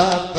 up.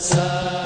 Sir.